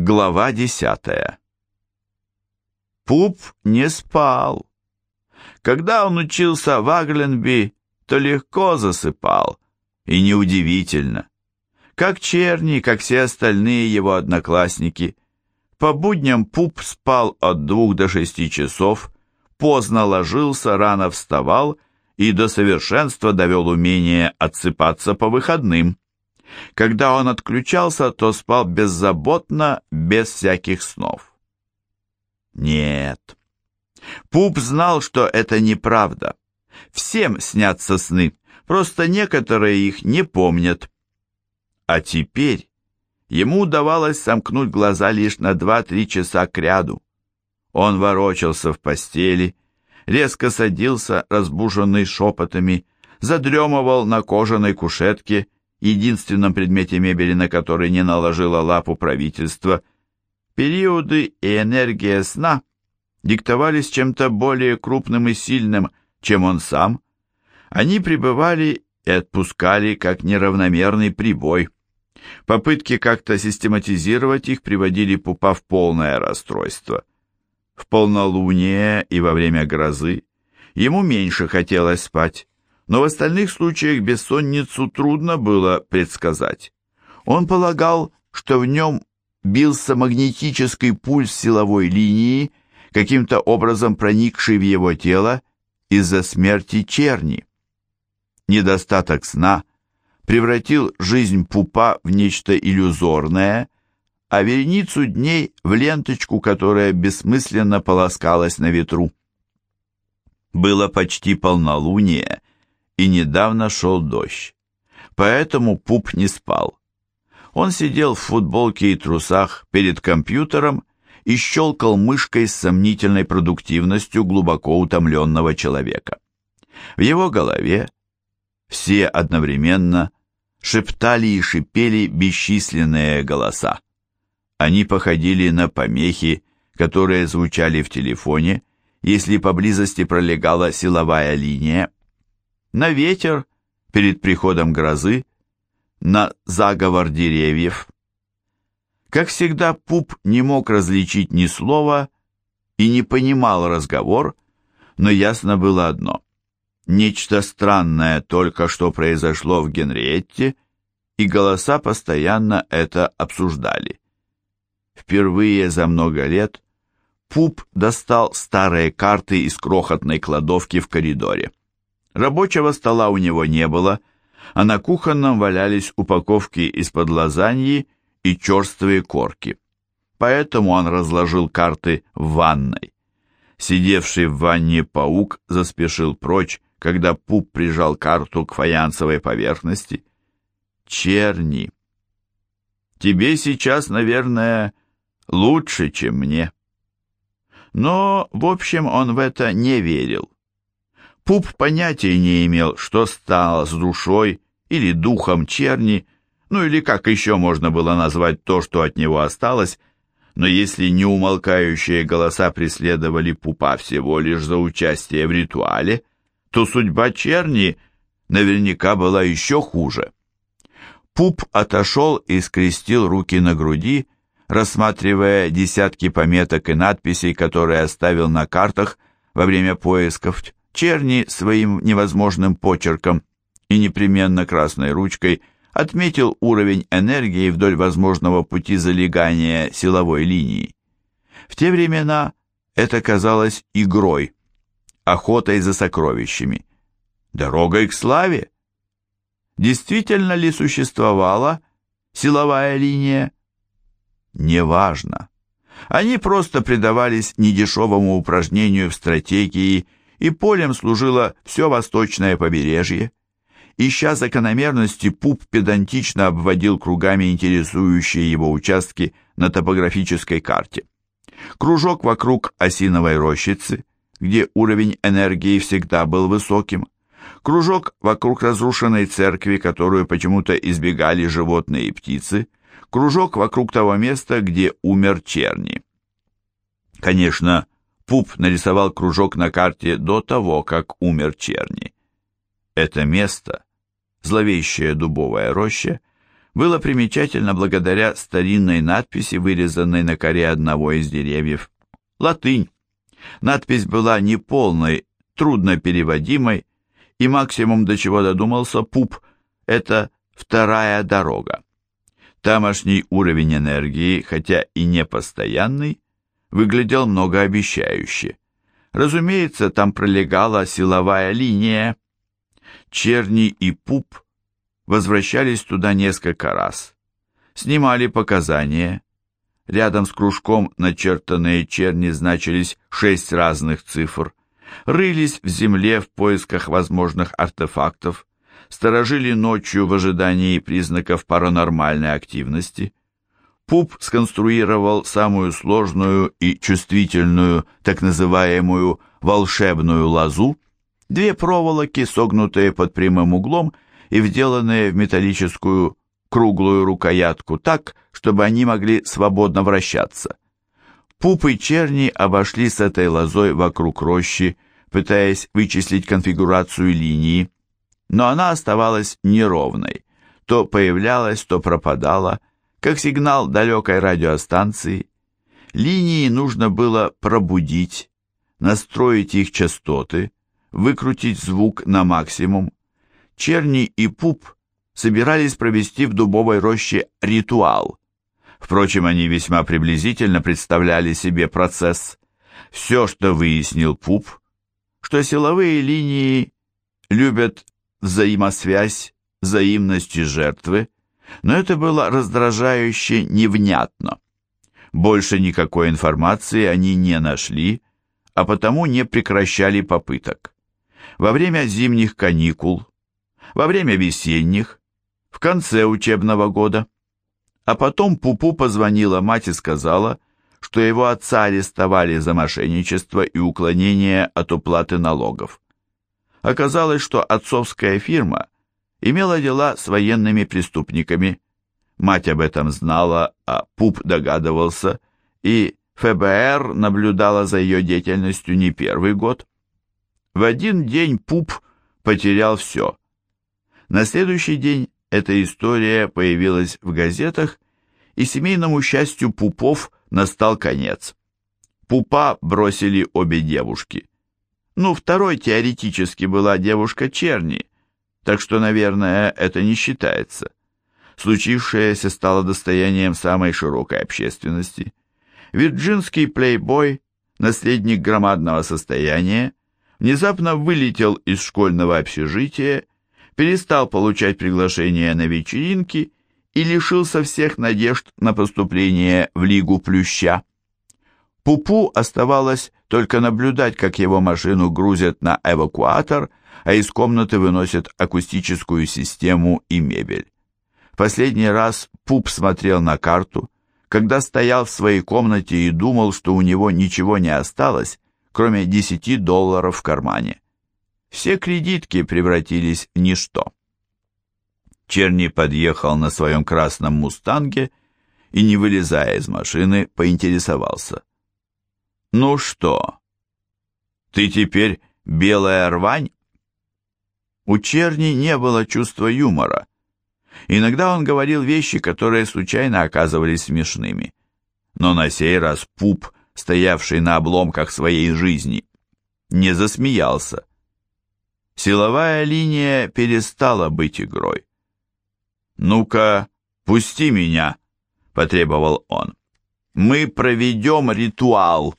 Глава десятая Пуп не спал. Когда он учился в Агленби, то легко засыпал, и неудивительно. Как Черни, как все остальные его одноклассники. По будням Пуп спал от двух до шести часов, поздно ложился, рано вставал и до совершенства довел умение отсыпаться по выходным. Когда он отключался, то спал беззаботно, без всяких снов. Нет. Пуп знал, что это неправда. Всем снятся сны, просто некоторые их не помнят. А теперь ему удавалось сомкнуть глаза лишь на два-три часа кряду. Он ворочался в постели, резко садился, разбуженный шепотами, задремывал на кожаной кушетке, единственном предмете мебели, на который не наложило лапу правительство. Периоды и энергия сна диктовались чем-то более крупным и сильным, чем он сам. Они пребывали и отпускали, как неравномерный прибой. Попытки как-то систематизировать их приводили Пупа в полное расстройство. В полнолуние и во время грозы ему меньше хотелось спать, но в остальных случаях бессонницу трудно было предсказать. Он полагал, что в нем бился магнетический пульс силовой линии, каким-то образом проникший в его тело из-за смерти черни. Недостаток сна превратил жизнь пупа в нечто иллюзорное, а вереницу дней в ленточку, которая бессмысленно полоскалась на ветру. Было почти полнолуние, и недавно шел дождь. Поэтому Пуп не спал. Он сидел в футболке и трусах перед компьютером и щелкал мышкой с сомнительной продуктивностью глубоко утомленного человека. В его голове все одновременно шептали и шипели бесчисленные голоса. Они походили на помехи, которые звучали в телефоне, если поблизости пролегала силовая линия, на ветер перед приходом грозы, на заговор деревьев. Как всегда, Пуп не мог различить ни слова и не понимал разговор, но ясно было одно. Нечто странное только что произошло в Генриетте, и голоса постоянно это обсуждали. Впервые за много лет Пуп достал старые карты из крохотной кладовки в коридоре. Рабочего стола у него не было, а на кухонном валялись упаковки из-под лазаньи и черствые корки. Поэтому он разложил карты в ванной. Сидевший в ванне паук заспешил прочь, когда Пуп прижал карту к фаянсовой поверхности. «Черни! Тебе сейчас, наверное, лучше, чем мне». Но, в общем, он в это не верил. Пуп понятия не имел, что стало с душой или духом черни, ну или как еще можно было назвать то, что от него осталось, но если неумолкающие голоса преследовали Пупа всего лишь за участие в ритуале, то судьба черни наверняка была еще хуже. Пуп отошел и скрестил руки на груди, рассматривая десятки пометок и надписей, которые оставил на картах во время поисков Черни своим невозможным почерком и непременно красной ручкой отметил уровень энергии вдоль возможного пути залегания силовой линии. В те времена это казалось игрой, охотой за сокровищами, дорогой к славе. Действительно ли существовала силовая линия? Неважно. Они просто предавались недешевому упражнению в стратегии и полем служило все восточное побережье. Ища закономерности, Пуп педантично обводил кругами интересующие его участки на топографической карте. Кружок вокруг осиновой рощицы, где уровень энергии всегда был высоким. Кружок вокруг разрушенной церкви, которую почему-то избегали животные и птицы. Кружок вокруг того места, где умер Черни. Конечно, Пуп нарисовал кружок на карте до того, как умер Черни. Это место, зловещая дубовая роща, было примечательно благодаря старинной надписи, вырезанной на коре одного из деревьев. Латынь. Надпись была неполной, трудно переводимой, и максимум, до чего додумался Пуп, это вторая дорога. Тамошний уровень энергии, хотя и не постоянный, выглядел многообещающе. Разумеется, там пролегала силовая линия. Черни и Пуп возвращались туда несколько раз. Снимали показания. Рядом с кружком начертанные черни значились шесть разных цифр. Рылись в земле в поисках возможных артефактов. Сторожили ночью в ожидании признаков паранормальной активности. Пуп сконструировал самую сложную и чувствительную, так называемую волшебную лозу, две проволоки, согнутые под прямым углом и вделанные в металлическую круглую рукоятку так, чтобы они могли свободно вращаться. Пуп и черни обошли с этой лозой вокруг рощи, пытаясь вычислить конфигурацию линии, но она оставалась неровной, то появлялась, то пропадала, как сигнал далекой радиостанции. Линии нужно было пробудить, настроить их частоты, выкрутить звук на максимум. Черни и Пуп собирались провести в дубовой роще ритуал. Впрочем, они весьма приблизительно представляли себе процесс. Все, что выяснил Пуп, что силовые линии любят взаимосвязь, взаимность и жертвы, но это было раздражающе невнятно. Больше никакой информации они не нашли, а потому не прекращали попыток. Во время зимних каникул, во время весенних, в конце учебного года. А потом Пупу позвонила мать и сказала, что его отца арестовали за мошенничество и уклонение от уплаты налогов. Оказалось, что отцовская фирма – имела дела с военными преступниками. Мать об этом знала, а Пуп догадывался, и ФБР наблюдала за ее деятельностью не первый год. В один день Пуп потерял все. На следующий день эта история появилась в газетах, и семейному счастью Пупов настал конец. Пупа бросили обе девушки. Ну, второй теоретически была девушка Черни, так что, наверное, это не считается. Случившееся стало достоянием самой широкой общественности. Вирджинский плейбой, наследник громадного состояния, внезапно вылетел из школьного общежития, перестал получать приглашения на вечеринки и лишился всех надежд на поступление в Лигу Плюща. Пупу оставалось только наблюдать, как его машину грузят на эвакуатор а из комнаты выносят акустическую систему и мебель. Последний раз Пуп смотрел на карту, когда стоял в своей комнате и думал, что у него ничего не осталось, кроме 10 долларов в кармане. Все кредитки превратились в ничто. Черни подъехал на своем красном «Мустанге» и, не вылезая из машины, поинтересовался. «Ну что, ты теперь белая рвань?» У Черни не было чувства юмора. Иногда он говорил вещи, которые случайно оказывались смешными. Но на сей раз Пуп, стоявший на обломках своей жизни, не засмеялся. Силовая линия перестала быть игрой. «Ну-ка, пусти меня», — потребовал он. «Мы проведем ритуал».